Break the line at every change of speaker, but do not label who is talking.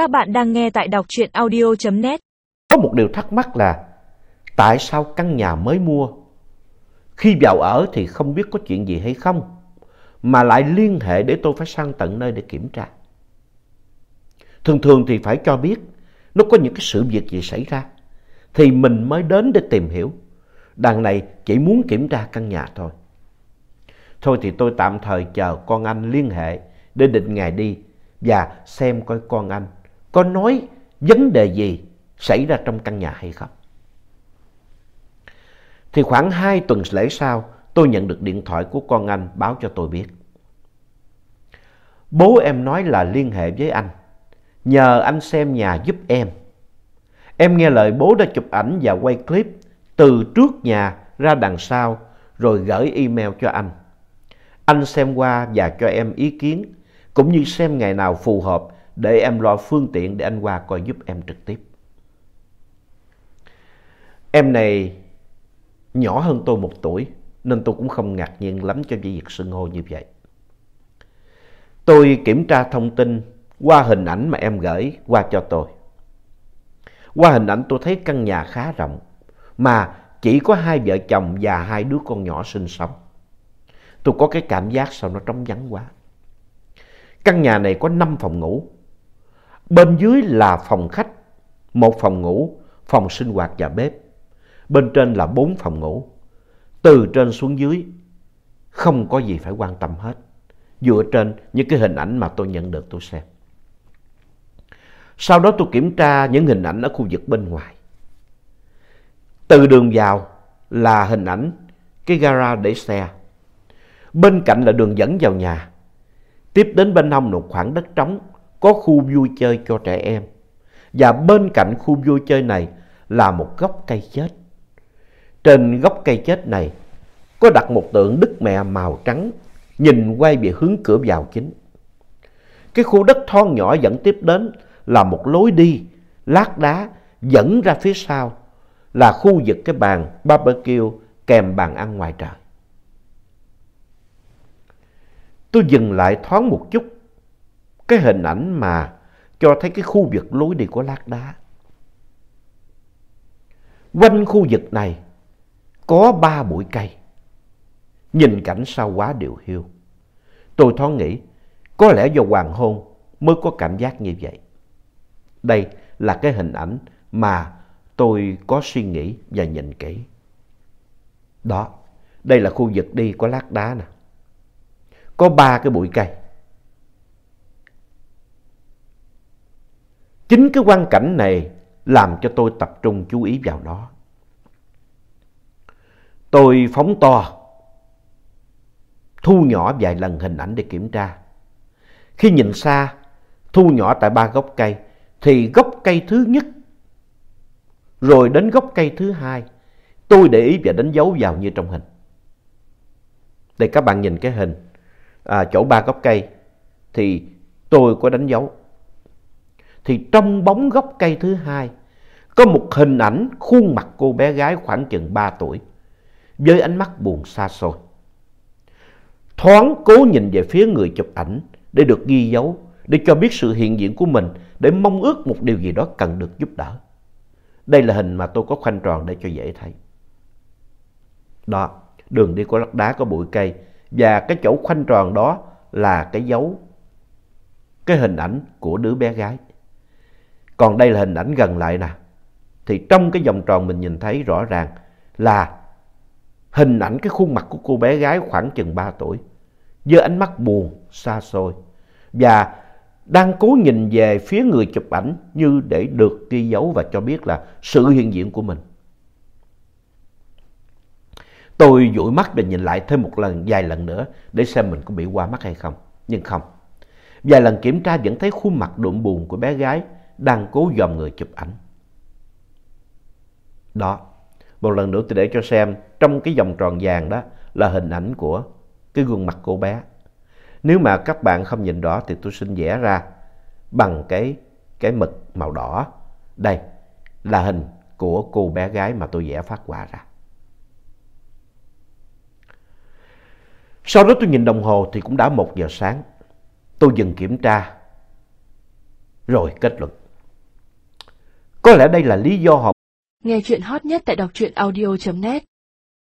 Các bạn đang nghe tại đọc truyện audio.net.
Có một điều thắc mắc là, tại sao căn nhà mới mua khi vào ở thì không biết có chuyện gì hay không, mà lại liên hệ để tôi phải sang tận nơi để kiểm tra. Thường thường thì phải cho biết, nó có những cái sự việc gì xảy ra, thì mình mới đến để tìm hiểu. Đằng này chỉ muốn kiểm tra căn nhà thôi. Thôi thì tôi tạm thời chờ con anh liên hệ, để định ngày đi và xem coi con anh có nói vấn đề gì xảy ra trong căn nhà hay không. Thì khoảng 2 tuần lễ sau, tôi nhận được điện thoại của con anh báo cho tôi biết. Bố em nói là liên hệ với anh, nhờ anh xem nhà giúp em. Em nghe lời bố đã chụp ảnh và quay clip từ trước nhà ra đằng sau rồi gửi email cho anh. Anh xem qua và cho em ý kiến, cũng như xem ngày nào phù hợp để em lo phương tiện để anh qua coi giúp em trực tiếp. Em này nhỏ hơn tôi một tuổi, nên tôi cũng không ngạc nhiên lắm cho việc xưng hô như vậy. Tôi kiểm tra thông tin qua hình ảnh mà em gửi qua cho tôi. Qua hình ảnh tôi thấy căn nhà khá rộng, mà chỉ có hai vợ chồng và hai đứa con nhỏ sinh sống. Tôi có cái cảm giác sao nó trống vắng quá. Căn nhà này có 5 phòng ngủ. Bên dưới là phòng khách, một phòng ngủ, phòng sinh hoạt và bếp. Bên trên là bốn phòng ngủ. Từ trên xuống dưới, không có gì phải quan tâm hết. Dựa trên những cái hình ảnh mà tôi nhận được tôi xem. Sau đó tôi kiểm tra những hình ảnh ở khu vực bên ngoài. Từ đường vào là hình ảnh cái gara để xe. Bên cạnh là đường dẫn vào nhà. Tiếp đến bên hông một khoảng đất trống có khu vui chơi cho trẻ em. Và bên cạnh khu vui chơi này là một gốc cây chết. Trên gốc cây chết này có đặt một tượng Đức Mẹ màu trắng, nhìn quay về hướng cửa vào chính. Cái khu đất thon nhỏ dẫn tiếp đến là một lối đi, lát đá dẫn ra phía sau, là khu vực cái bàn barbecue kèm bàn ăn ngoài trời. Tôi dừng lại thoáng một chút cái hình ảnh mà cho thấy cái khu vực lối đi của lát đá. Quanh khu vực này có ba bụi cây. Nhìn cảnh sao quá điều hiu. Tôi thoáng nghĩ có lẽ do hoàng hôn mới có cảm giác như vậy. Đây là cái hình ảnh mà tôi có suy nghĩ và nhìn kỹ. Đó, đây là khu vực đi có lát đá nè. Có ba cái bụi cây. Chính cái quan cảnh này làm cho tôi tập trung chú ý vào đó. Tôi phóng to, thu nhỏ vài lần hình ảnh để kiểm tra. Khi nhìn xa, thu nhỏ tại ba gốc cây, thì gốc cây thứ nhất, rồi đến gốc cây thứ hai, tôi để ý và đánh dấu vào như trong hình. Đây các bạn nhìn cái hình, à, chỗ ba gốc cây, thì tôi có đánh dấu. Thì trong bóng gốc cây thứ hai, có một hình ảnh khuôn mặt cô bé gái khoảng chừng 3 tuổi, với ánh mắt buồn xa xôi. Thoáng cố nhìn về phía người chụp ảnh để được ghi dấu, để cho biết sự hiện diện của mình, để mong ước một điều gì đó cần được giúp đỡ. Đây là hình mà tôi có khoanh tròn để cho dễ thấy. Đó, đường đi có lát đá, có bụi cây, và cái chỗ khoanh tròn đó là cái dấu, cái hình ảnh của đứa bé gái. Còn đây là hình ảnh gần lại nè. Thì trong cái vòng tròn mình nhìn thấy rõ ràng là hình ảnh cái khuôn mặt của cô bé gái khoảng chừng 3 tuổi. Với ánh mắt buồn, xa xôi. Và đang cố nhìn về phía người chụp ảnh như để được ghi dấu và cho biết là sự hiện diện của mình. Tôi dụi mắt để nhìn lại thêm một lần, vài lần nữa để xem mình có bị qua mắt hay không. Nhưng không. Vài lần kiểm tra vẫn thấy khuôn mặt đượm buồn của bé gái đang cố dòm người chụp ảnh. Đó, một lần nữa tôi để cho xem trong cái vòng tròn vàng đó là hình ảnh của cái gương mặt cô bé. Nếu mà các bạn không nhìn rõ thì tôi xin vẽ ra bằng cái, cái mực màu đỏ. Đây là hình của cô bé gái mà tôi vẽ phát quà ra. Sau đó tôi nhìn đồng hồ thì cũng đã một giờ sáng. Tôi dừng kiểm tra rồi kết luận. Có lẽ đây là lý do họ
Nghe chuyện hot nhất tại đọc truyện audio.net